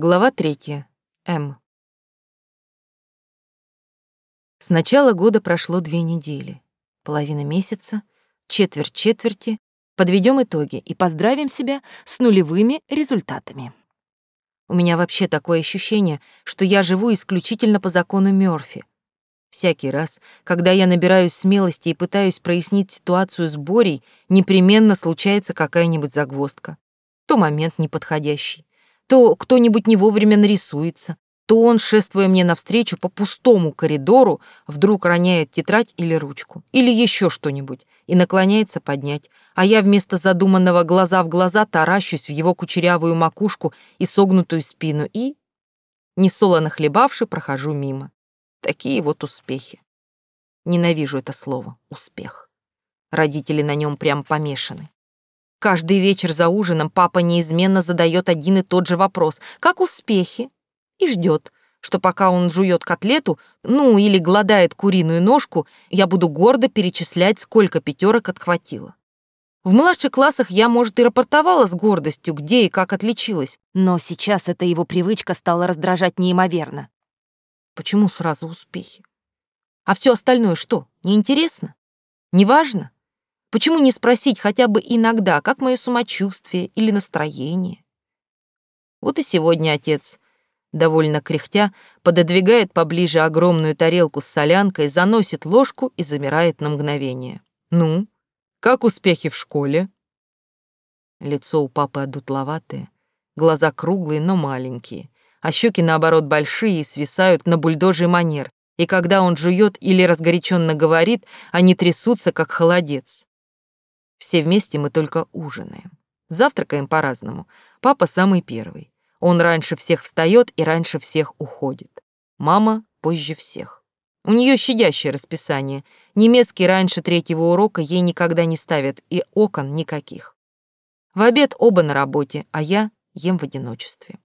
Глава третья. М. С начала года прошло две недели. Половина месяца, четверть четверти. Подведем итоги и поздравим себя с нулевыми результатами. У меня вообще такое ощущение, что я живу исключительно по закону Мёрфи. Всякий раз, когда я набираюсь смелости и пытаюсь прояснить ситуацию с Борей, непременно случается какая-нибудь загвоздка. То момент неподходящий, то кто-нибудь не вовремя нарисуется, то он, шествуя мне навстречу по пустому коридору, вдруг роняет тетрадь или ручку, или еще что-нибудь, и наклоняется поднять, а я вместо задуманного глаза в глаза таращусь в его кучерявую макушку и согнутую спину и, несолоно хлебавши, прохожу мимо. Такие вот успехи. Ненавижу это слово «успех». Родители на нем прям помешаны. Каждый вечер за ужином папа неизменно задает один и тот же вопрос «Как успехи?» и ждет, что пока он жует котлету, ну или гладает куриную ножку, я буду гордо перечислять, сколько пятерок отхватила. В младших классах я, может, и рапортовала с гордостью, где и как отличилась, но сейчас эта его привычка стала раздражать неимоверно. Почему сразу успехи? А все остальное что, неинтересно? Неважно? Почему не спросить хотя бы иногда, как мое самочувствие или настроение? Вот и сегодня отец, довольно кряхтя, пододвигает поближе огромную тарелку с солянкой, заносит ложку и замирает на мгновение. «Ну, как успехи в школе?» Лицо у папы одутловатое, глаза круглые, но маленькие, а щеки, наоборот, большие и свисают на бульдожий манер, и когда он жует или разгоряченно говорит, они трясутся, как холодец. Все вместе мы только ужинаем. Завтракаем по-разному. Папа самый первый. Он раньше всех встает и раньше всех уходит. Мама позже всех. У нее щадящее расписание. Немецкий раньше третьего урока ей никогда не ставят, и окон никаких. В обед оба на работе, а я ем в одиночестве.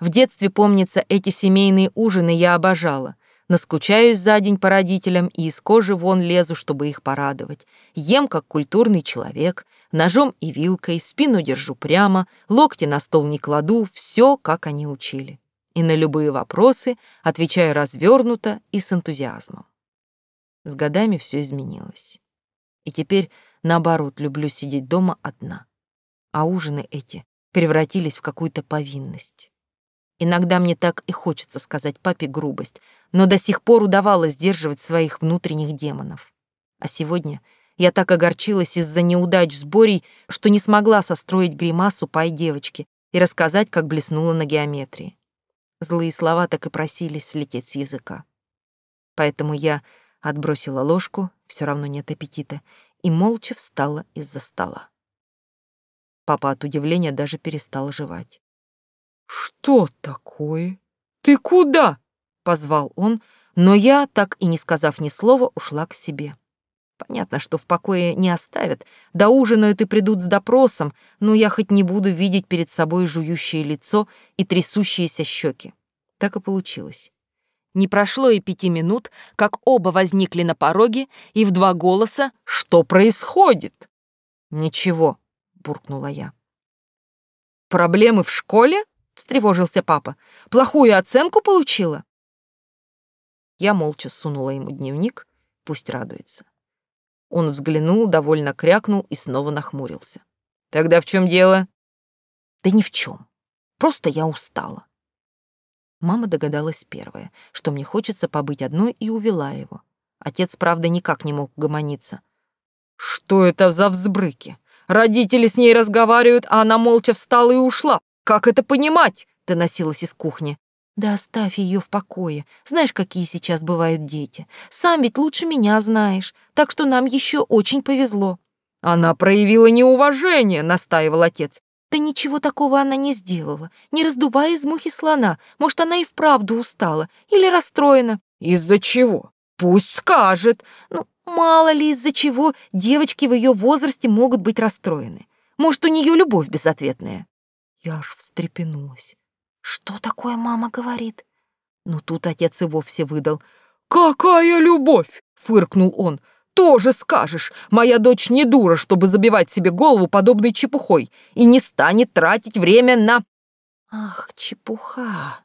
В детстве, помнится, эти семейные ужины я обожала. Наскучаюсь за день по родителям и из кожи вон лезу, чтобы их порадовать. Ем, как культурный человек, ножом и вилкой, спину держу прямо, локти на стол не кладу, все, как они учили. И на любые вопросы отвечаю развернуто и с энтузиазмом. С годами все изменилось. И теперь, наоборот, люблю сидеть дома одна. А ужины эти превратились в какую-то повинность. Иногда мне так и хочется сказать папе грубость, но до сих пор удавалось сдерживать своих внутренних демонов. А сегодня я так огорчилась из-за неудач с Борей, что не смогла состроить гримасу пай девочки и рассказать, как блеснула на геометрии. Злые слова так и просились слететь с языка. Поэтому я отбросила ложку, все равно нет аппетита, и молча встала из-за стола. Папа от удивления даже перестал жевать. «Что такое? Ты куда?» — позвал он, но я, так и не сказав ни слова, ушла к себе. Понятно, что в покое не оставят, да ужинают и придут с допросом, но я хоть не буду видеть перед собой жующее лицо и трясущиеся щеки. Так и получилось. Не прошло и пяти минут, как оба возникли на пороге, и в два голоса «Что происходит?» «Ничего», — буркнула я. «Проблемы в школе?» Встревожился папа. Плохую оценку получила? Я молча сунула ему дневник, пусть радуется. Он взглянул, довольно крякнул и снова нахмурился. Тогда в чем дело? Да ни в чем. Просто я устала. Мама догадалась первая, что мне хочется побыть одной и увела его. Отец, правда, никак не мог гомониться. Что это за взбрыки? Родители с ней разговаривают, а она молча встала и ушла. «Как это понимать?» — доносилось из кухни. «Да оставь ее в покое. Знаешь, какие сейчас бывают дети. Сам ведь лучше меня знаешь, так что нам еще очень повезло». «Она проявила неуважение», — настаивал отец. «Да ничего такого она не сделала. Не раздувая из мухи слона. Может, она и вправду устала или расстроена». «Из-за чего? Пусть скажет». «Ну, мало ли из-за чего девочки в ее возрасте могут быть расстроены. Может, у нее любовь безответная». Я аж встрепенулась. Что такое мама говорит? Но тут отец и вовсе выдал. «Какая любовь!» — фыркнул он. «Тоже скажешь, моя дочь не дура, чтобы забивать себе голову подобной чепухой, и не станет тратить время на...» Ах, чепуха.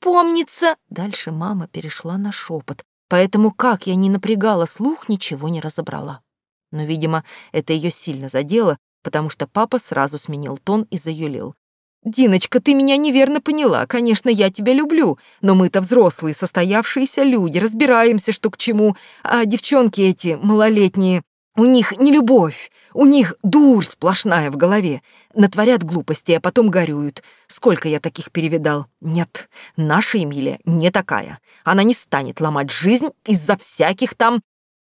Помнится. Дальше мама перешла на шепот, поэтому как я не напрягала слух, ничего не разобрала. Но, видимо, это ее сильно задело, потому что папа сразу сменил тон и заюлил. «Диночка, ты меня неверно поняла. Конечно, я тебя люблю, но мы-то взрослые, состоявшиеся люди, разбираемся, что к чему. А девчонки эти, малолетние, у них не любовь, у них дурь сплошная в голове. Натворят глупости, а потом горюют. Сколько я таких перевидал. Нет, наша Эмилия не такая. Она не станет ломать жизнь из-за всяких там...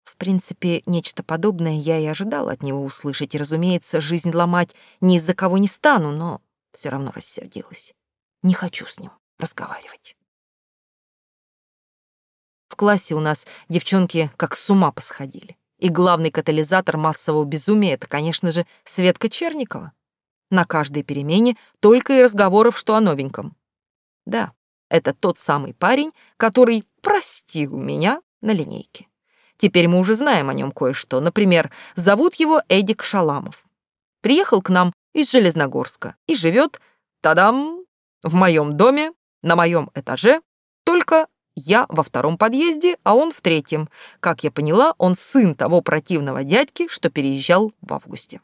В принципе, нечто подобное я и ожидал от него услышать. И, разумеется, жизнь ломать ни из-за кого не стану, но все равно рассердилась. Не хочу с ним разговаривать. В классе у нас девчонки как с ума посходили. И главный катализатор массового безумия — это, конечно же, Светка Черникова. На каждой перемене только и разговоров, что о новеньком. Да, это тот самый парень, который простил меня на линейке. Теперь мы уже знаем о нем кое-что. Например, зовут его Эдик Шаламов. Приехал к нам из Железногорска и живет, тадам, в моем доме, на моем этаже, только я во втором подъезде, а он в третьем. Как я поняла, он сын того противного дядьки, что переезжал в августе.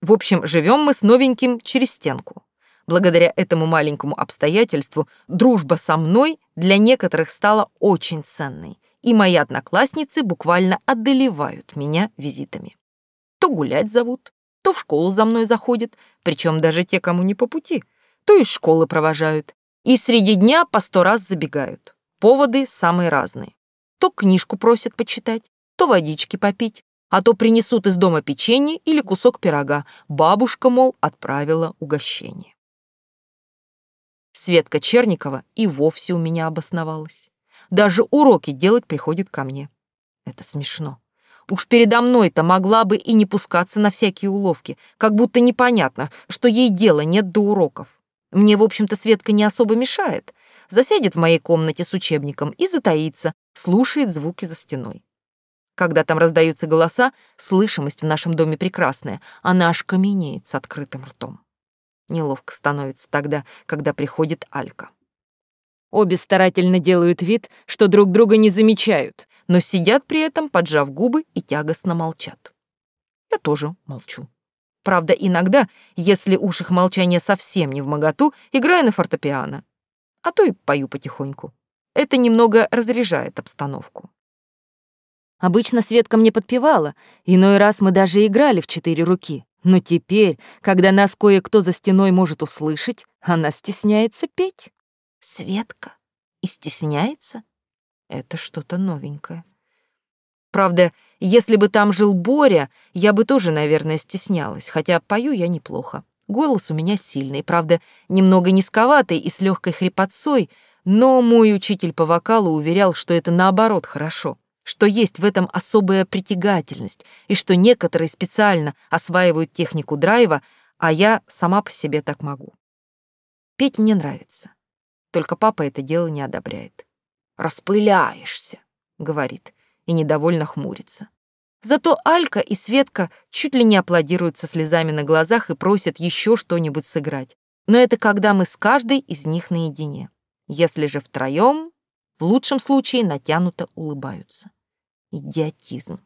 В общем, живем мы с новеньким через стенку. Благодаря этому маленькому обстоятельству дружба со мной для некоторых стала очень ценной, и мои одноклассницы буквально одолевают меня визитами. То гулять зовут, то в школу за мной заходят, причем даже те, кому не по пути, то из школы провожают, и среди дня по сто раз забегают. Поводы самые разные. То книжку просят почитать, то водички попить, а то принесут из дома печенье или кусок пирога. Бабушка, мол, отправила угощение. Светка Черникова и вовсе у меня обосновалась. Даже уроки делать приходит ко мне. Это смешно. Уж передо мной-то могла бы и не пускаться на всякие уловки, как будто непонятно, что ей дела нет до уроков. Мне, в общем-то, Светка не особо мешает, засядет в моей комнате с учебником и затаится, слушает звуки за стеной. Когда там раздаются голоса, слышимость в нашем доме прекрасная, она аж каменеет с открытым ртом. Неловко становится тогда, когда приходит Алька. Обе старательно делают вид, что друг друга не замечают, но сидят при этом, поджав губы и тягостно молчат. Я тоже молчу. Правда, иногда, если уж их молчание совсем не в моготу, играю на фортепиано а то и пою потихоньку. Это немного разряжает обстановку. Обычно Светка мне подпевала, иной раз мы даже играли в четыре руки. Но теперь, когда нас кое-кто за стеной может услышать, она стесняется петь. Светка и стесняется? Это что-то новенькое. Правда, если бы там жил Боря, я бы тоже, наверное, стеснялась, хотя пою я неплохо. Голос у меня сильный, правда, немного низковатый и с легкой хрипотцой, но мой учитель по вокалу уверял, что это наоборот хорошо, что есть в этом особая притягательность, и что некоторые специально осваивают технику драйва, а я сама по себе так могу. Петь мне нравится, только папа это дело не одобряет. «Распыляешься», — говорит, и недовольно хмурится. Зато Алька и Светка чуть ли не аплодируют со слезами на глазах и просят еще что-нибудь сыграть. Но это когда мы с каждой из них наедине. Если же втроем, в лучшем случае натянуто улыбаются. Идиотизм.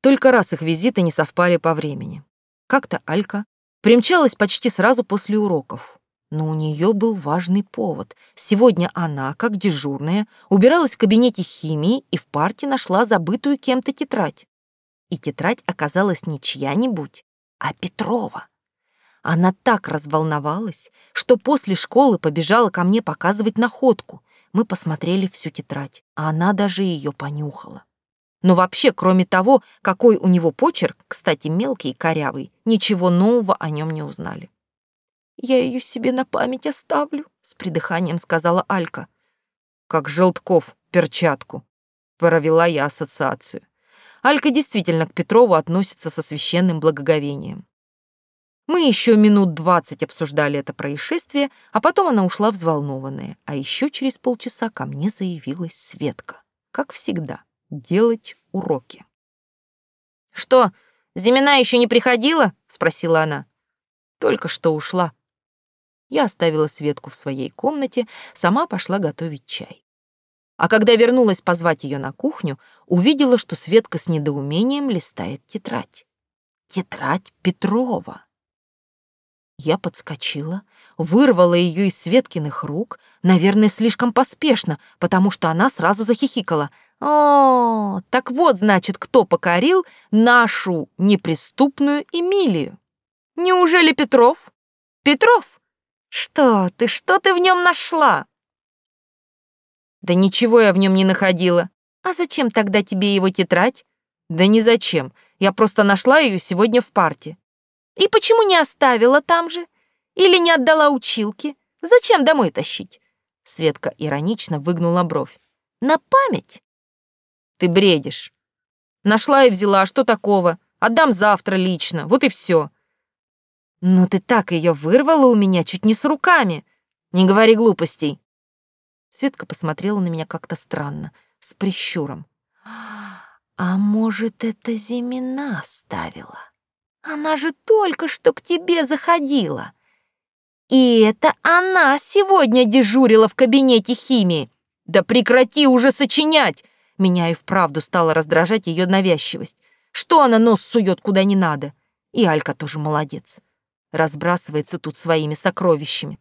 Только раз их визиты не совпали по времени. Как-то Алька примчалась почти сразу после уроков. Но у нее был важный повод. Сегодня она, как дежурная, убиралась в кабинете химии и в парте нашла забытую кем-то тетрадь. И тетрадь оказалась не чья-нибудь, а Петрова. Она так разволновалась, что после школы побежала ко мне показывать находку. Мы посмотрели всю тетрадь, а она даже ее понюхала. Но вообще, кроме того, какой у него почерк, кстати, мелкий и корявый, ничего нового о нем не узнали. «Я ее себе на память оставлю», — с придыханием сказала Алька. «Как Желтков перчатку», — провела я ассоциацию. Алька действительно к Петрову относится со священным благоговением. Мы еще минут двадцать обсуждали это происшествие, а потом она ушла взволнованная. А еще через полчаса ко мне заявилась Светка. Как всегда, делать уроки. «Что, Зимина еще не приходила?» — спросила она. «Только что ушла», Я оставила Светку в своей комнате, сама пошла готовить чай. А когда вернулась позвать ее на кухню, увидела, что Светка с недоумением листает тетрадь. Тетрадь Петрова. Я подскочила, вырвала ее из Светкиных рук, наверное, слишком поспешно, потому что она сразу захихикала. «О, так вот, значит, кто покорил нашу неприступную Эмилию? Неужели Петров? Петров? Что ты, что ты в нем нашла?» «Да ничего я в нем не находила. А зачем тогда тебе его тетрадь?» «Да ни зачем. Я просто нашла ее сегодня в парте». И почему не оставила там же? Или не отдала училке? Зачем домой тащить? Светка иронично выгнула бровь. На память? Ты бредишь. Нашла и взяла, а что такого? Отдам завтра лично, вот и все. Ну ты так ее вырвала у меня чуть не с руками. Не говори глупостей. Светка посмотрела на меня как-то странно, с прищуром. А может, это Зимина ставила? Она же только что к тебе заходила. И это она сегодня дежурила в кабинете химии. Да прекрати уже сочинять! Меня и вправду стала раздражать ее навязчивость. Что она нос сует куда не надо? И Алька тоже молодец. Разбрасывается тут своими сокровищами.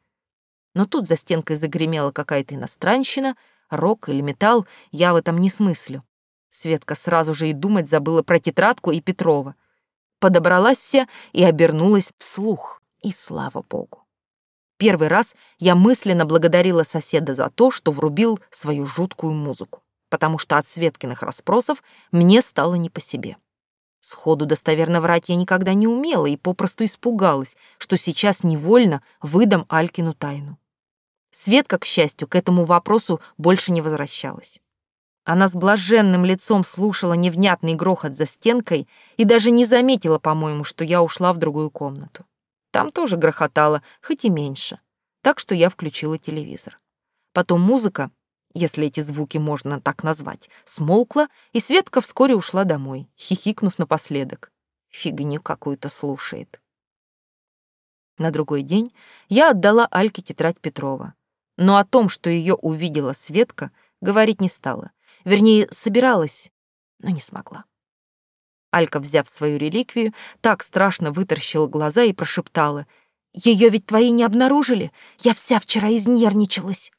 Но тут за стенкой загремела какая-то иностранщина, рок или металл, я в этом не смыслю. Светка сразу же и думать забыла про тетрадку и Петрова подобралась вся и обернулась вслух. И слава богу. Первый раз я мысленно благодарила соседа за то, что врубил свою жуткую музыку, потому что от Светкиных расспросов мне стало не по себе. Сходу достоверно врать я никогда не умела и попросту испугалась, что сейчас невольно выдам Алькину тайну. Светка, к счастью, к этому вопросу больше не возвращалась. Она с блаженным лицом слушала невнятный грохот за стенкой и даже не заметила, по-моему, что я ушла в другую комнату. Там тоже грохотало, хоть и меньше. Так что я включила телевизор. Потом музыка, если эти звуки можно так назвать, смолкла, и Светка вскоре ушла домой, хихикнув напоследок. Фигню какую-то слушает. На другой день я отдала Альке тетрадь Петрова. Но о том, что ее увидела Светка, говорить не стала — Вернее, собиралась, но не смогла. Алька, взяв свою реликвию, так страшно вытаращила глаза и прошептала. «Ее ведь твои не обнаружили? Я вся вчера изнервничалась!»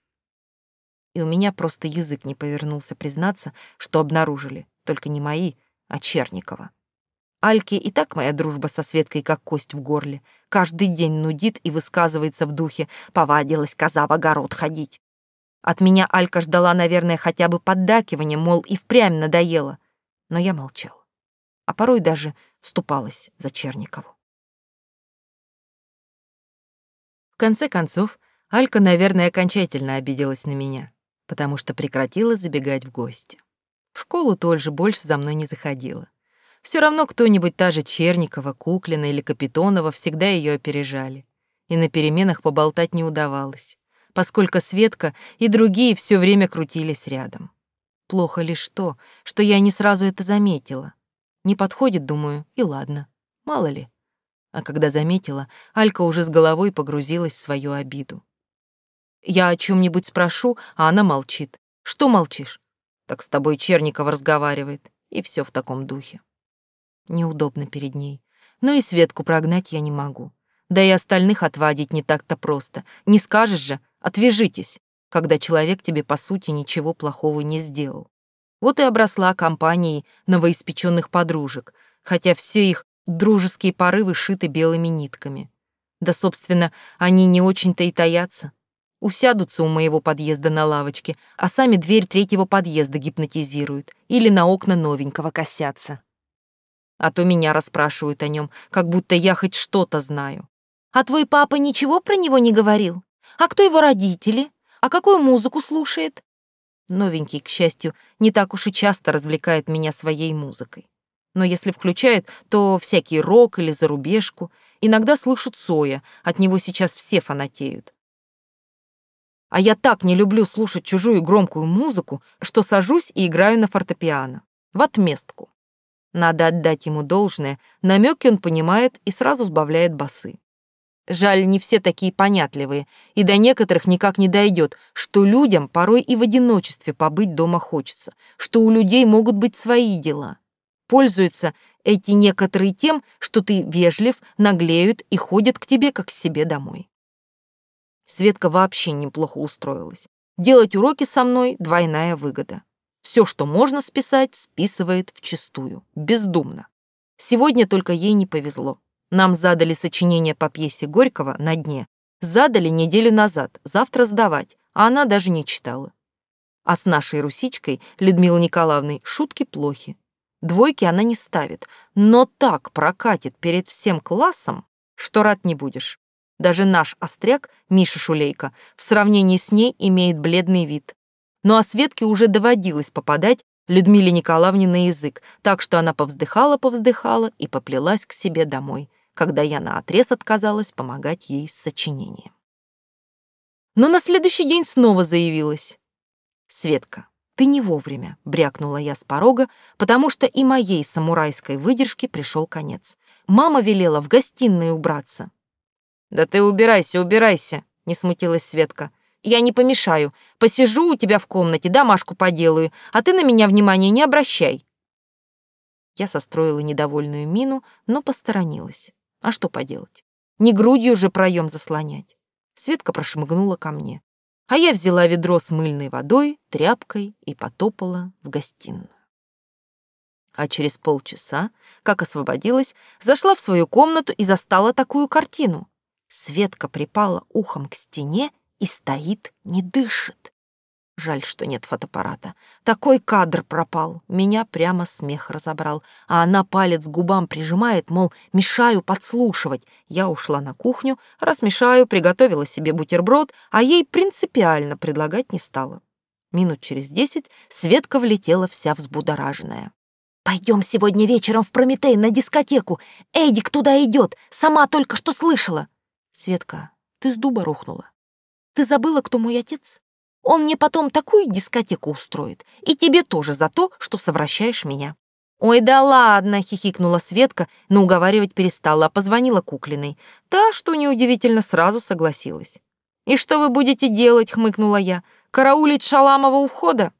И у меня просто язык не повернулся признаться, что обнаружили, только не мои, а Черникова. Альке и так моя дружба со Светкой как кость в горле. Каждый день нудит и высказывается в духе «повадилась коза в огород ходить». От меня Алька ждала, наверное, хотя бы поддакивания, мол, и впрямь надоело. Но я молчал. А порой даже вступалась за Черникову. В конце концов, Алька, наверное, окончательно обиделась на меня, потому что прекратила забегать в гости. В школу тоже больше за мной не заходила. Все равно кто-нибудь, та же Черникова, Куклина или Капитонова, всегда ее опережали. И на переменах поболтать не удавалось поскольку Светка и другие все время крутились рядом. Плохо лишь то, что я не сразу это заметила. Не подходит, думаю, и ладно, мало ли. А когда заметила, Алька уже с головой погрузилась в свою обиду. Я о чем нибудь спрошу, а она молчит. Что молчишь? Так с тобой Черникова разговаривает, и все в таком духе. Неудобно перед ней. Но и Светку прогнать я не могу. Да и остальных отвадить не так-то просто. Не скажешь же, Отвяжитесь, когда человек тебе, по сути, ничего плохого не сделал. Вот и обросла компанией новоиспеченных подружек, хотя все их дружеские порывы шиты белыми нитками. Да, собственно, они не очень-то и таятся. Усядутся у моего подъезда на лавочке, а сами дверь третьего подъезда гипнотизируют или на окна новенького косятся. А то меня расспрашивают о нем, как будто я хоть что-то знаю. «А твой папа ничего про него не говорил?» А кто его родители? А какую музыку слушает? Новенький, к счастью, не так уж и часто развлекает меня своей музыкой. Но если включает, то всякий рок или зарубежку. Иногда слышат Соя, от него сейчас все фанатеют. А я так не люблю слушать чужую громкую музыку, что сажусь и играю на фортепиано. В отместку. Надо отдать ему должное, намеки он понимает и сразу сбавляет басы. Жаль, не все такие понятливые, и до некоторых никак не дойдет, что людям порой и в одиночестве побыть дома хочется, что у людей могут быть свои дела. Пользуются эти некоторые тем, что ты вежлив, наглеют и ходят к тебе как к себе домой. Светка вообще неплохо устроилась. Делать уроки со мной — двойная выгода. Все, что можно списать, списывает вчистую, бездумно. Сегодня только ей не повезло. Нам задали сочинение по пьесе Горького на дне. Задали неделю назад, завтра сдавать, а она даже не читала. А с нашей русичкой, Людмилой Николаевной, шутки плохи. Двойки она не ставит, но так прокатит перед всем классом, что рад не будешь. Даже наш остряк, Миша Шулейко, в сравнении с ней имеет бледный вид. Ну а Светке уже доводилось попадать Людмиле Николаевне на язык, так что она повздыхала-повздыхала и поплелась к себе домой, когда я наотрез отказалась помогать ей с сочинением. Но на следующий день снова заявилась. «Светка, ты не вовремя», — брякнула я с порога, потому что и моей самурайской выдержке пришел конец. Мама велела в гостиной убраться. «Да ты убирайся, убирайся», — не смутилась Светка. «Я не помешаю. Посижу у тебя в комнате, домашку поделаю, а ты на меня внимания не обращай». Я состроила недовольную мину, но посторонилась. А что поделать? Не грудью же проем заслонять. Светка прошмыгнула ко мне. А я взяла ведро с мыльной водой, тряпкой и потопала в гостиную. А через полчаса, как освободилась, зашла в свою комнату и застала такую картину. Светка припала ухом к стене и стоит, не дышит. Жаль, что нет фотоаппарата. Такой кадр пропал. Меня прямо смех разобрал. А она палец к губам прижимает, мол, мешаю подслушивать. Я ушла на кухню, размешаю, приготовила себе бутерброд, а ей принципиально предлагать не стала. Минут через десять Светка влетела вся взбудораженная. «Пойдем сегодня вечером в Прометей на дискотеку. Эдик туда идет, сама только что слышала». «Светка, ты с дуба рухнула. Ты забыла, кто мой отец?» Он мне потом такую дискотеку устроит. И тебе тоже за то, что совращаешь меня». «Ой, да ладно!» — хихикнула Светка, но уговаривать перестала, а позвонила Куклиной. Та, что неудивительно, сразу согласилась. «И что вы будете делать?» — хмыкнула я. «Караулить Шаламова у входа?»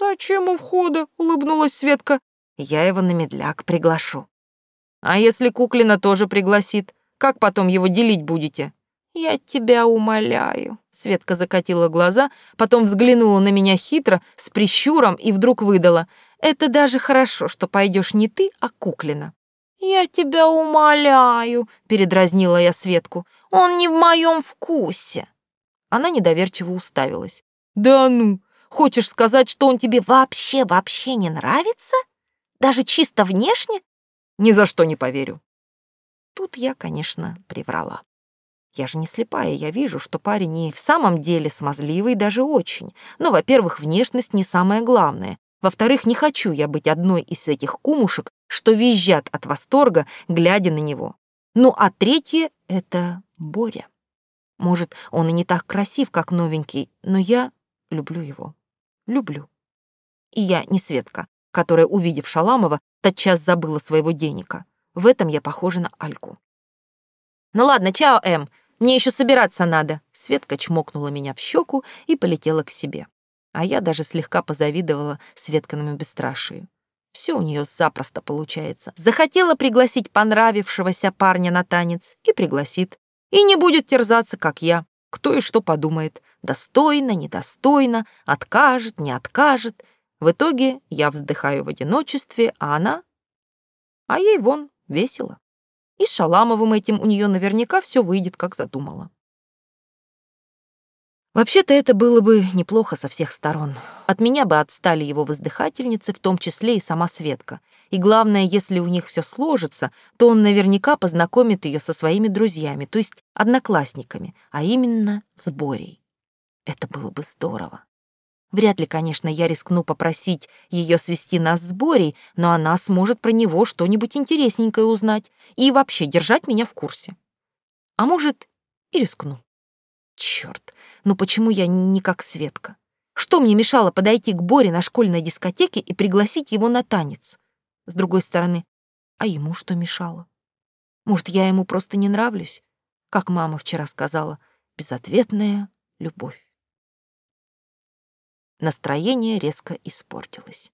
«Зачем у входа?» — улыбнулась Светка. «Я его на медляк приглашу». «А если Куклина тоже пригласит? Как потом его делить будете?» «Я тебя умоляю». Светка закатила глаза, потом взглянула на меня хитро, с прищуром и вдруг выдала. «Это даже хорошо, что пойдешь не ты, а Куклина». «Я тебя умоляю», — передразнила я Светку. «Он не в моем вкусе». Она недоверчиво уставилась. «Да ну, хочешь сказать, что он тебе вообще-вообще не нравится? Даже чисто внешне?» «Ни за что не поверю». Тут я, конечно, приврала. Я же не слепая, я вижу, что парень и в самом деле смазливый даже очень. Но, во-первых, внешность не самое главное. Во-вторых, не хочу я быть одной из этих кумушек, что визжат от восторга, глядя на него. Ну, а третье — это Боря. Может, он и не так красив, как новенький, но я люблю его. Люблю. И я не Светка, которая, увидев Шаламова, тотчас забыла своего денега. В этом я похожа на Альку. «Ну ладно, чао, Эм. Мне еще собираться надо». Светка чмокнула меня в щеку и полетела к себе. А я даже слегка позавидовала Светкиному бесстрашию. Все у нее запросто получается. Захотела пригласить понравившегося парня на танец и пригласит. И не будет терзаться, как я. Кто и что подумает. Достойно, недостойно, откажет, не откажет. В итоге я вздыхаю в одиночестве, а она... А ей вон весело. И с Шаламовым этим у нее наверняка все выйдет, как задумала. Вообще-то это было бы неплохо со всех сторон. От меня бы отстали его воздыхательницы, в том числе и сама Светка. И главное, если у них все сложится, то он наверняка познакомит ее со своими друзьями, то есть одноклассниками, а именно с Борей. Это было бы здорово. Вряд ли, конечно, я рискну попросить ее свести нас с Борей, но она сможет про него что-нибудь интересненькое узнать и вообще держать меня в курсе. А может, и рискну. Черт, ну почему я не как Светка? Что мне мешало подойти к Боре на школьной дискотеке и пригласить его на танец? С другой стороны, а ему что мешало? Может, я ему просто не нравлюсь? как мама вчера сказала, безответная любовь. Настроение резко испортилось.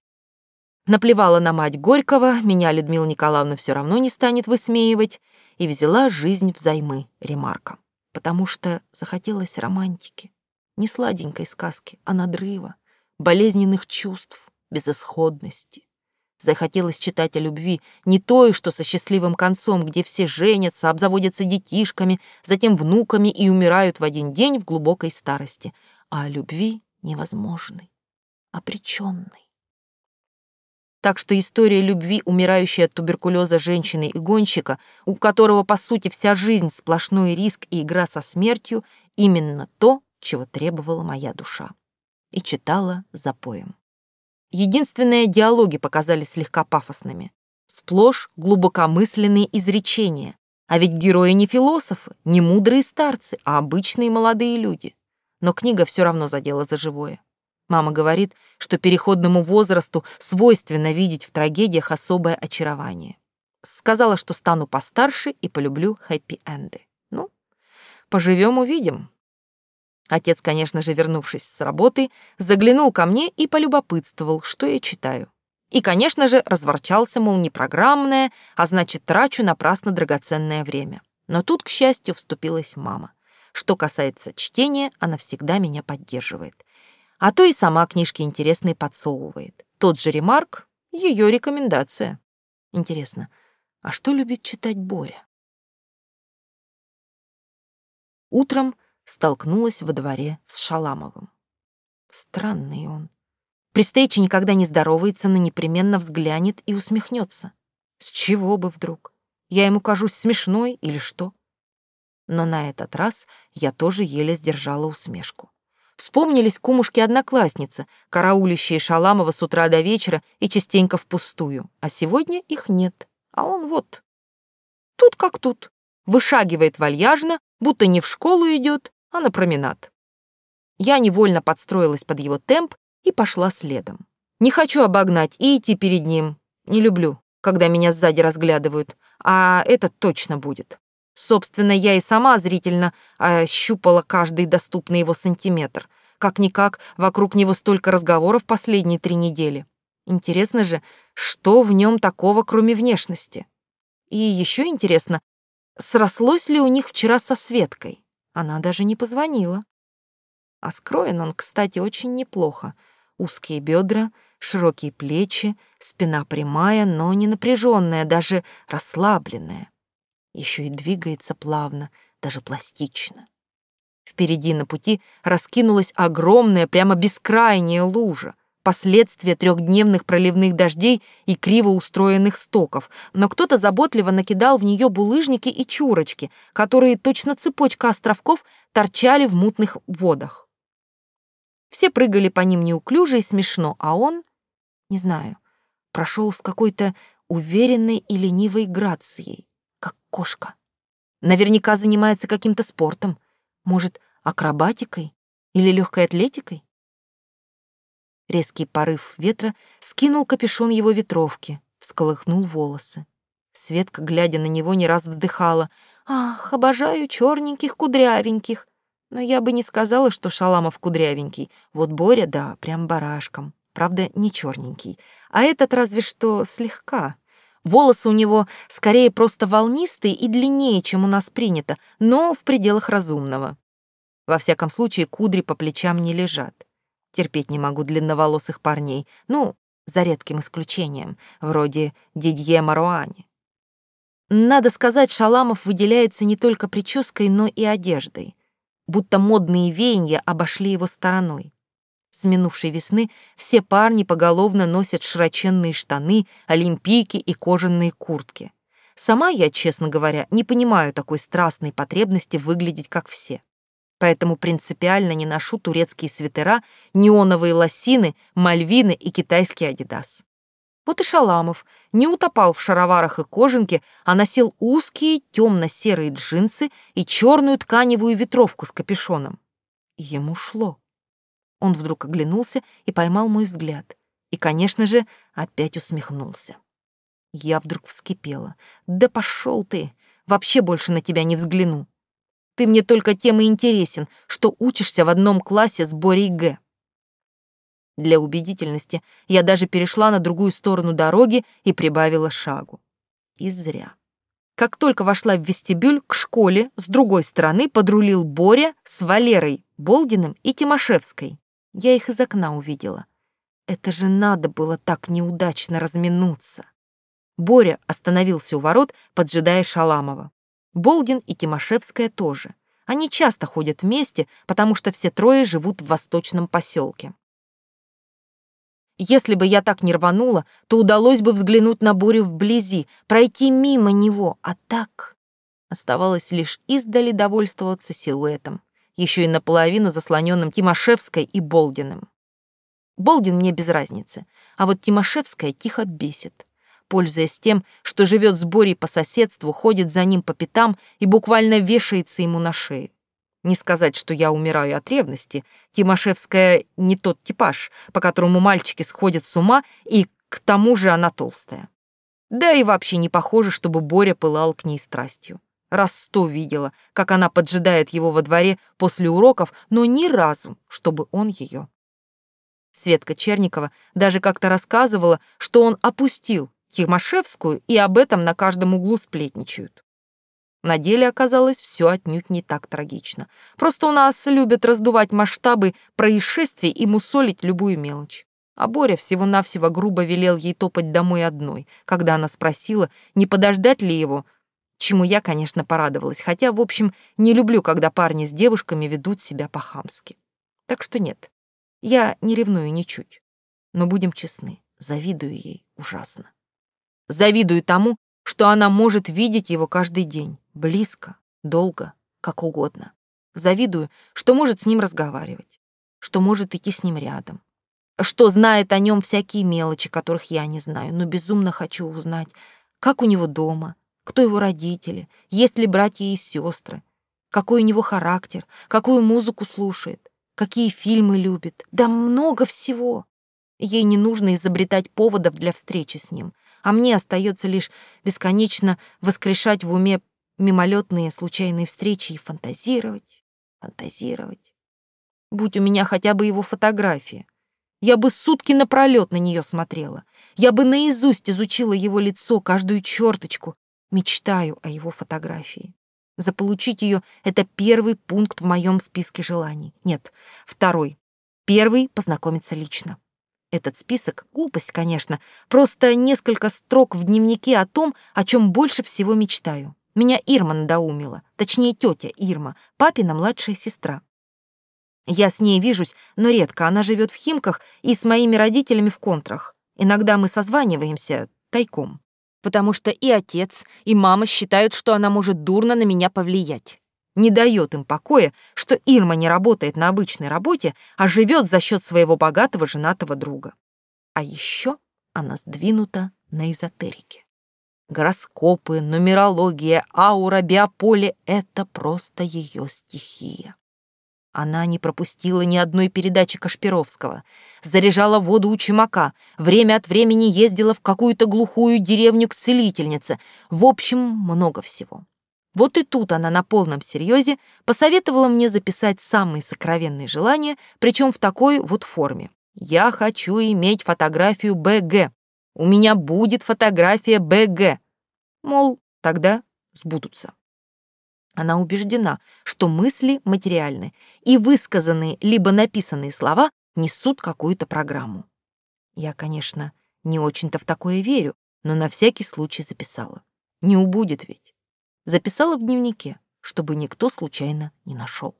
Наплевала на мать Горького, меня Людмила Николаевна все равно не станет высмеивать, и взяла жизнь взаймы ремарка, потому что захотелось романтики, не сладенькой сказки, а надрыва, болезненных чувств, безысходности. Захотелось читать о любви не той, что со счастливым концом, где все женятся, обзаводятся детишками, затем внуками и умирают в один день в глубокой старости, а о любви невозможной, обреченной. Так что история любви, умирающей от туберкулеза женщины и гонщика, у которого, по сути, вся жизнь сплошной риск и игра со смертью, именно то, чего требовала моя душа. И читала запоем. Единственные диалоги показались слегка пафосными. Сплошь глубокомысленные изречения. А ведь герои не философы, не мудрые старцы, а обычные молодые люди. Но книга все равно задела за живое. Мама говорит, что переходному возрасту свойственно видеть в трагедиях особое очарование. Сказала, что стану постарше и полюблю хэппи-энды. Ну, поживем увидим. Отец, конечно же, вернувшись с работы, заглянул ко мне и полюбопытствовал, что я читаю. И, конечно же, разворчался, мол, не программное, а значит, трачу напрасно драгоценное время. Но тут, к счастью, вступилась мама. Что касается чтения, она всегда меня поддерживает а то и сама книжки интересные подсовывает. Тот же ремарк — ее рекомендация. Интересно, а что любит читать Боря? Утром столкнулась во дворе с Шаламовым. Странный он. При встрече никогда не здоровается, но непременно взглянет и усмехнется. С чего бы вдруг? Я ему кажусь смешной или что? Но на этот раз я тоже еле сдержала усмешку. Вспомнились кумушки-одноклассницы, караулищие Шаламова с утра до вечера и частенько впустую. А сегодня их нет. А он вот. Тут как тут. Вышагивает вальяжно, будто не в школу идет, а на променад. Я невольно подстроилась под его темп и пошла следом. Не хочу обогнать и идти перед ним. Не люблю, когда меня сзади разглядывают, а это точно будет. Собственно, я и сама зрительно ощупала каждый доступный его сантиметр. Как-никак, вокруг него столько разговоров последние три недели. Интересно же, что в нем такого, кроме внешности? И еще интересно, срослось ли у них вчера со Светкой? Она даже не позвонила. А скроен он, кстати, очень неплохо. Узкие бедра, широкие плечи, спина прямая, но не напряженная, даже расслабленная еще и двигается плавно, даже пластично. Впереди на пути раскинулась огромная, прямо бескрайняя лужа, последствия трехдневных проливных дождей и криво устроенных стоков, но кто-то заботливо накидал в нее булыжники и чурочки, которые, точно цепочка островков, торчали в мутных водах. Все прыгали по ним неуклюже и смешно, а он, не знаю, прошел с какой-то уверенной и ленивой грацией кошка. Наверняка занимается каким-то спортом. Может, акробатикой или легкой атлетикой? Резкий порыв ветра скинул капюшон его ветровки, всколыхнул волосы. Светка, глядя на него, не раз вздыхала. «Ах, обожаю черненьких, кудрявеньких!» Но я бы не сказала, что Шаламов кудрявенький. Вот Боря, да, прям барашком. Правда, не черненький. А этот разве что слегка. Волосы у него скорее просто волнистые и длиннее, чем у нас принято, но в пределах разумного. Во всяком случае, кудри по плечам не лежат. Терпеть не могу длинноволосых парней, ну, за редким исключением, вроде Дидье Маруани. Надо сказать, Шаламов выделяется не только прической, но и одеждой, будто модные веяния обошли его стороной. С минувшей весны все парни поголовно носят широченные штаны, олимпийки и кожаные куртки. Сама я, честно говоря, не понимаю такой страстной потребности выглядеть как все. Поэтому принципиально не ношу турецкие свитера, неоновые лосины, мальвины и китайский адидас. Вот и Шаламов не утопал в шароварах и кожанке, а носил узкие темно-серые джинсы и черную тканевую ветровку с капюшоном. Ему шло. Он вдруг оглянулся и поймал мой взгляд. И, конечно же, опять усмехнулся. Я вдруг вскипела. «Да пошел ты! Вообще больше на тебя не взгляну!» ты мне только тем и интересен, что учишься в одном классе с Борей Г. Для убедительности я даже перешла на другую сторону дороги и прибавила шагу. И зря. Как только вошла в вестибюль, к школе с другой стороны подрулил Боря с Валерой, Болдиным и Тимошевской. Я их из окна увидела. Это же надо было так неудачно разминуться. Боря остановился у ворот, поджидая Шаламова. Болдин и Тимошевская тоже. Они часто ходят вместе, потому что все трое живут в восточном поселке. Если бы я так не рванула, то удалось бы взглянуть на Борю вблизи, пройти мимо него, а так... Оставалось лишь издали довольствоваться силуэтом, еще и наполовину заслоненным Тимошевской и Болдиным. Болдин мне без разницы, а вот Тимошевская тихо бесит. Пользуясь тем, что живет с Борей по соседству, ходит за ним по пятам и буквально вешается ему на шею. Не сказать, что я умираю от ревности. Тимошевская не тот типаж, по которому мальчики сходят с ума, и к тому же она толстая. Да и вообще не похоже, чтобы Боря пылал к ней страстью. Раз сто видела, как она поджидает его во дворе после уроков, но ни разу, чтобы он ее. Светка Черникова даже как-то рассказывала, что он опустил Тимошевскую, и об этом на каждом углу сплетничают. На деле оказалось все отнюдь не так трагично. Просто у нас любят раздувать масштабы происшествий и мусолить любую мелочь. А Боря всего-навсего грубо велел ей топать домой одной, когда она спросила, не подождать ли его, чему я, конечно, порадовалась, хотя, в общем, не люблю, когда парни с девушками ведут себя по-хамски. Так что нет, я не ревную ничуть. Но будем честны, завидую ей ужасно. Завидую тому, что она может видеть его каждый день, близко, долго, как угодно. Завидую, что может с ним разговаривать, что может идти с ним рядом, что знает о нем всякие мелочи, которых я не знаю, но безумно хочу узнать, как у него дома, кто его родители, есть ли братья и сестры, какой у него характер, какую музыку слушает, какие фильмы любит, да много всего. Ей не нужно изобретать поводов для встречи с ним а мне остается лишь бесконечно воскрешать в уме мимолетные случайные встречи и фантазировать, фантазировать. Будь у меня хотя бы его фотография, я бы сутки напролет на нее смотрела. Я бы наизусть изучила его лицо, каждую черточку. Мечтаю о его фотографии. Заполучить ее — это первый пункт в моем списке желаний. Нет, второй. Первый — познакомиться лично. Этот список — глупость, конечно, просто несколько строк в дневнике о том, о чем больше всего мечтаю. Меня Ирма надоумила, точнее тетя Ирма, папина младшая сестра. Я с ней вижусь, но редко, она живет в Химках и с моими родителями в контрах. Иногда мы созваниваемся тайком, потому что и отец, и мама считают, что она может дурно на меня повлиять. Не дает им покоя, что Ирма не работает на обычной работе, а живет за счет своего богатого женатого друга. А еще она сдвинута на эзотерике. Гороскопы, нумерология, аура, биополе — это просто ее стихия. Она не пропустила ни одной передачи Кашпировского, заряжала воду у Чумака, время от времени ездила в какую-то глухую деревню к целительнице. В общем, много всего. Вот и тут она на полном серьезе посоветовала мне записать самые сокровенные желания, причем в такой вот форме. «Я хочу иметь фотографию БГ. У меня будет фотография БГ». Мол, тогда сбудутся. Она убеждена, что мысли материальны, и высказанные либо написанные слова несут какую-то программу. Я, конечно, не очень-то в такое верю, но на всякий случай записала. Не убудет ведь записала в дневнике, чтобы никто случайно не нашел.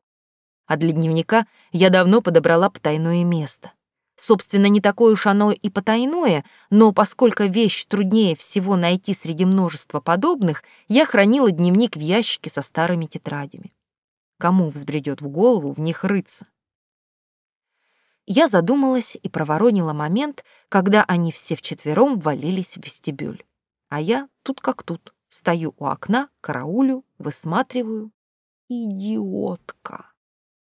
А для дневника я давно подобрала потайное место. Собственно, не такое уж оно и потайное, но поскольку вещь труднее всего найти среди множества подобных, я хранила дневник в ящике со старыми тетрадями. Кому взбредет в голову в них рыться? Я задумалась и проворонила момент, когда они все вчетвером ввалились в вестибюль. А я тут как тут. Стою у окна, караулю, высматриваю. Идиотка.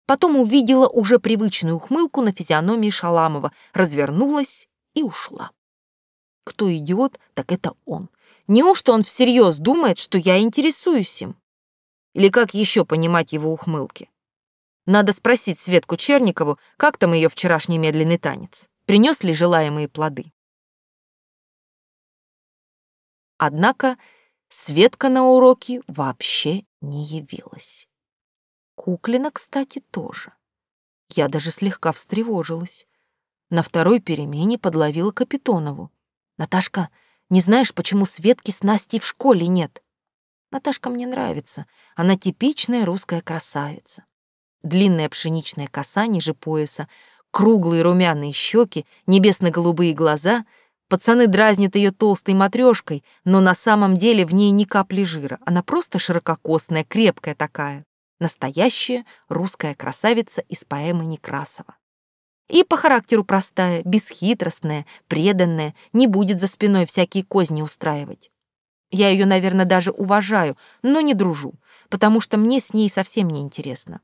Потом увидела уже привычную ухмылку на физиономии Шаламова, развернулась и ушла. Кто идиот, так это он. Неужто он всерьез думает, что я интересуюсь им? Или как еще понимать его ухмылки? Надо спросить Светку Черникову, как там ее вчерашний медленный танец. Принес ли желаемые плоды? Однако Светка на уроке вообще не явилась. Куклина, кстати, тоже. Я даже слегка встревожилась. На второй перемене подловила Капитонову. «Наташка, не знаешь, почему Светки с Настей в школе нет?» Наташка мне нравится. Она типичная русская красавица. Длинная пшеничная коса ниже пояса, круглые румяные щеки, небесно-голубые глаза. Пацаны дразнят ее толстой матрешкой, но на самом деле в ней ни капли жира. Она просто ширококосная, крепкая такая. Настоящая русская красавица из поэмы Некрасова. И по характеру простая, бесхитростная, преданная, не будет за спиной всякие козни устраивать. Я ее, наверное, даже уважаю, но не дружу, потому что мне с ней совсем не интересно.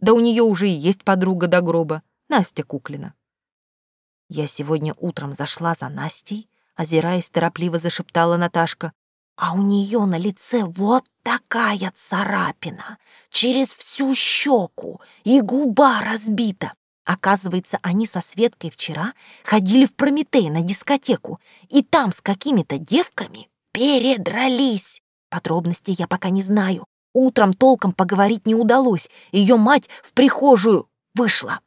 Да у нее уже и есть подруга до гроба, Настя Куклина. Я сегодня утром зашла за Настей, озираясь, торопливо зашептала Наташка. А у нее на лице вот такая царапина, через всю щеку, и губа разбита. Оказывается, они со Светкой вчера ходили в Прометей на дискотеку, и там с какими-то девками передрались. Подробностей я пока не знаю. Утром толком поговорить не удалось. Ее мать в прихожую вышла.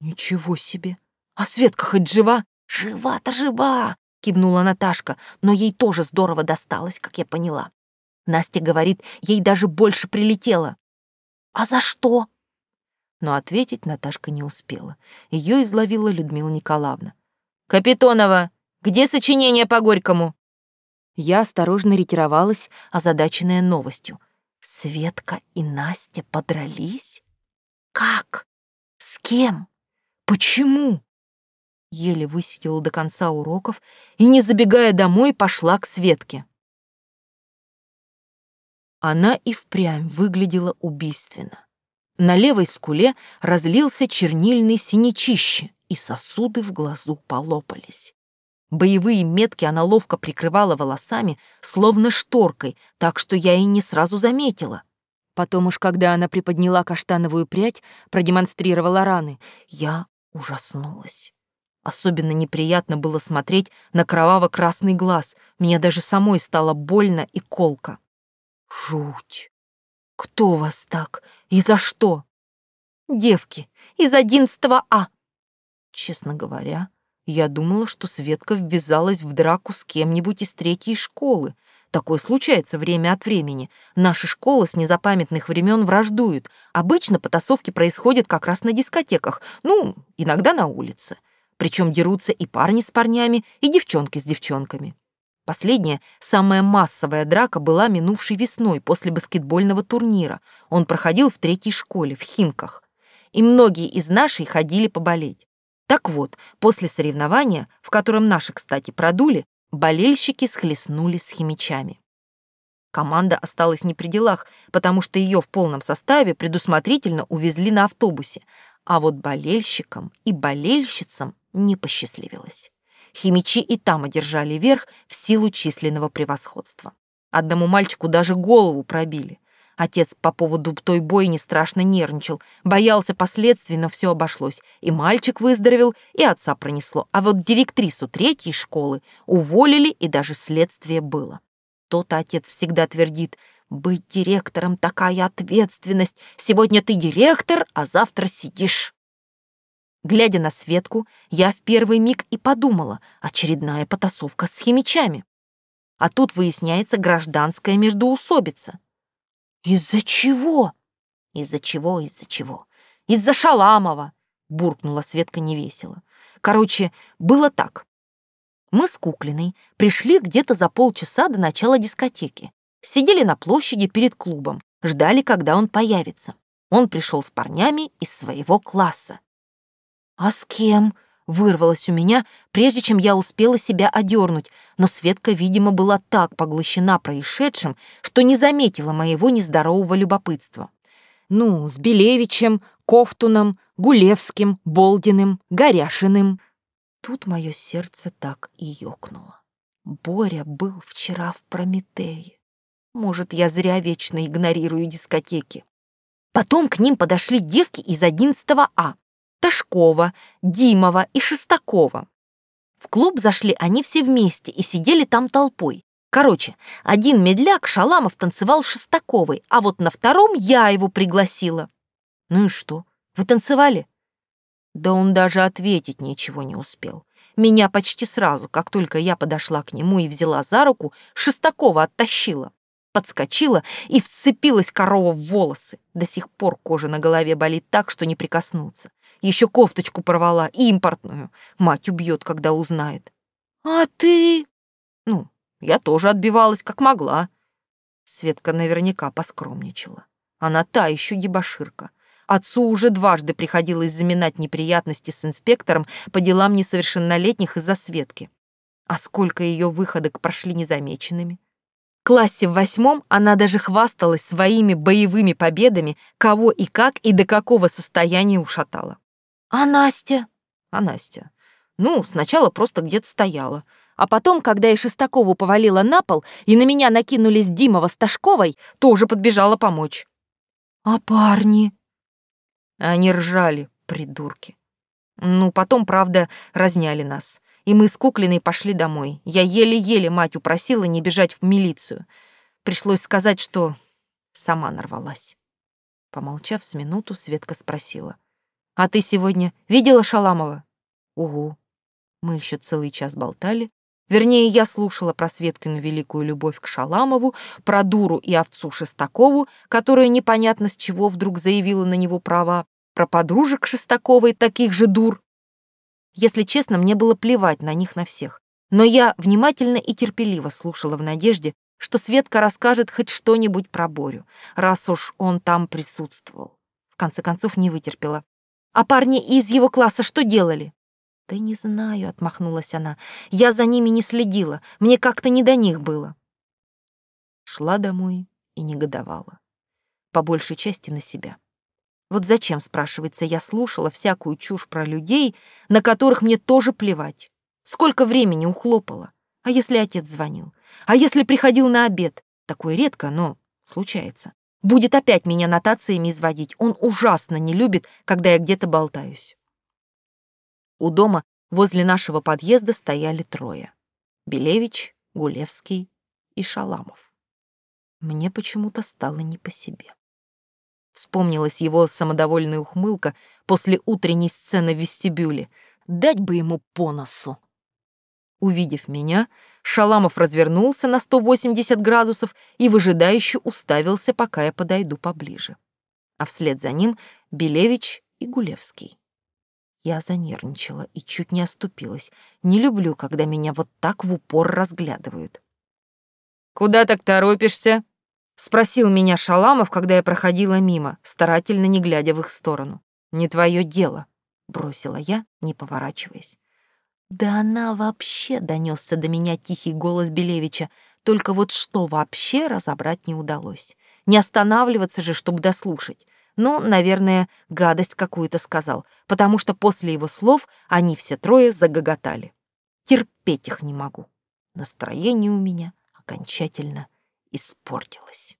Ничего себе. А Светка хоть жива? Жива-то жива, кивнула Наташка, но ей тоже здорово досталось, как я поняла. Настя говорит, ей даже больше прилетело. А за что? Но ответить Наташка не успела. Ее изловила Людмила Николаевна. «Капитонова, где сочинение по Горькому?» Я осторожно ретировалась, озадаченная новостью. Светка и Настя подрались? Как? С кем? Почему? Еле высидела до конца уроков и, не забегая домой, пошла к Светке. Она и впрямь выглядела убийственно. На левой скуле разлился чернильный синячище, и сосуды в глазу полопались. Боевые метки она ловко прикрывала волосами, словно шторкой, так что я и не сразу заметила. Потом уж, когда она приподняла каштановую прядь, продемонстрировала раны, я ужаснулась. Особенно неприятно было смотреть на кроваво-красный глаз. Мне даже самой стало больно и колко. Жуть. Кто вас так? И за что? Девки, из одиннадцатого А. Честно говоря, я думала, что Светка ввязалась в драку с кем-нибудь из третьей школы. Такое случается время от времени. Наши школы с незапамятных времен враждуют. Обычно потасовки происходят как раз на дискотеках, ну, иногда на улице. Причем дерутся и парни с парнями, и девчонки с девчонками. Последняя, самая массовая драка была минувшей весной после баскетбольного турнира. Он проходил в третьей школе, в Химках. И многие из нашей ходили поболеть. Так вот, после соревнования, в котором наши, кстати, продули, болельщики схлестнулись с химичами. Команда осталась не при делах, потому что ее в полном составе предусмотрительно увезли на автобусе, а вот болельщикам и болельщицам не посчастливилось. Химичи и там одержали верх в силу численного превосходства. Одному мальчику даже голову пробили. Отец по поводу той бойни страшно нервничал, боялся последствий, но все обошлось. И мальчик выздоровел, и отца пронесло. А вот директрису третьей школы уволили, и даже следствие было. Тот отец всегда твердит, «Быть директором — такая ответственность. Сегодня ты директор, а завтра сидишь». Глядя на Светку, я в первый миг и подумала, очередная потасовка с химичами. А тут выясняется гражданская междоусобица. «Из-за чего?» «Из-за чего, из-за чего?» «Из-за Шаламова!» — буркнула Светка невесело. «Короче, было так. Мы с Куклиной пришли где-то за полчаса до начала дискотеки. Сидели на площади перед клубом, ждали, когда он появится. Он пришел с парнями из своего класса. «А с кем?» вырвалось у меня, прежде чем я успела себя одернуть, но Светка, видимо, была так поглощена происшедшим, что не заметила моего нездорового любопытства. Ну, с Белевичем, Кофтуном, Гулевским, Болдиным, Горяшиным. Тут мое сердце так и ёкнуло. Боря был вчера в Прометее. Может, я зря вечно игнорирую дискотеки. Потом к ним подошли девки из 11 А. Ташкова, Димова и Шестакова. В клуб зашли они все вместе и сидели там толпой. Короче, один медляк Шаламов танцевал с Шестаковой, а вот на втором я его пригласила. Ну и что, вы танцевали? Да он даже ответить ничего не успел. Меня почти сразу, как только я подошла к нему и взяла за руку, Шестакова оттащила. Подскочила и вцепилась корова в волосы. До сих пор кожа на голове болит так, что не прикоснуться. Еще кофточку порвала, импортную. Мать убьет, когда узнает. А ты? Ну, я тоже отбивалась, как могла. Светка наверняка поскромничала. Она та еще дебоширка. Отцу уже дважды приходилось заминать неприятности с инспектором по делам несовершеннолетних из-за Светки. А сколько ее выходок прошли незамеченными? В классе в восьмом она даже хвасталась своими боевыми победами, кого и как и до какого состояния ушатала. А Настя? А Настя? Ну, сначала просто где-то стояла. А потом, когда я Шестакову повалила на пол, и на меня накинулись Димова с Ташковой, тоже подбежала помочь. А парни? Они ржали, придурки. Ну, потом, правда, разняли нас. И мы с Куклиной пошли домой. Я еле-еле мать упросила не бежать в милицию. Пришлось сказать, что сама нарвалась. Помолчав с минуту, Светка спросила. «А ты сегодня видела Шаламова?» «Угу». Мы еще целый час болтали. Вернее, я слушала про Светкину великую любовь к Шаламову, про дуру и овцу Шестакову, которая непонятно с чего вдруг заявила на него права, про подружек Шестаковой, таких же дур. Если честно, мне было плевать на них на всех. Но я внимательно и терпеливо слушала в надежде, что Светка расскажет хоть что-нибудь про Борю, раз уж он там присутствовал. В конце концов, не вытерпела. А парни из его класса что делали? Да не знаю, отмахнулась она. Я за ними не следила, мне как-то не до них было. Шла домой и негодовала. По большей части на себя. Вот зачем, спрашивается, я слушала всякую чушь про людей, на которых мне тоже плевать. Сколько времени ухлопала. А если отец звонил? А если приходил на обед? Такое редко, но случается. Будет опять меня нотациями изводить. Он ужасно не любит, когда я где-то болтаюсь. У дома возле нашего подъезда стояли трое. Белевич, Гулевский и Шаламов. Мне почему-то стало не по себе. Вспомнилась его самодовольная ухмылка после утренней сцены в вестибюле. Дать бы ему по носу. Увидев меня, Шаламов развернулся на 180 градусов и выжидающе уставился, пока я подойду поближе. А вслед за ним Белевич и Гулевский. Я занервничала и чуть не оступилась. Не люблю, когда меня вот так в упор разглядывают. «Куда так торопишься?» — спросил меня Шаламов, когда я проходила мимо, старательно не глядя в их сторону. «Не твое дело», — бросила я, не поворачиваясь. «Да она вообще!» — донесся до меня тихий голос Белевича. Только вот что вообще разобрать не удалось. Не останавливаться же, чтобы дослушать. Ну, наверное, гадость какую-то сказал, потому что после его слов они все трое загоготали. Терпеть их не могу. Настроение у меня окончательно испортилось.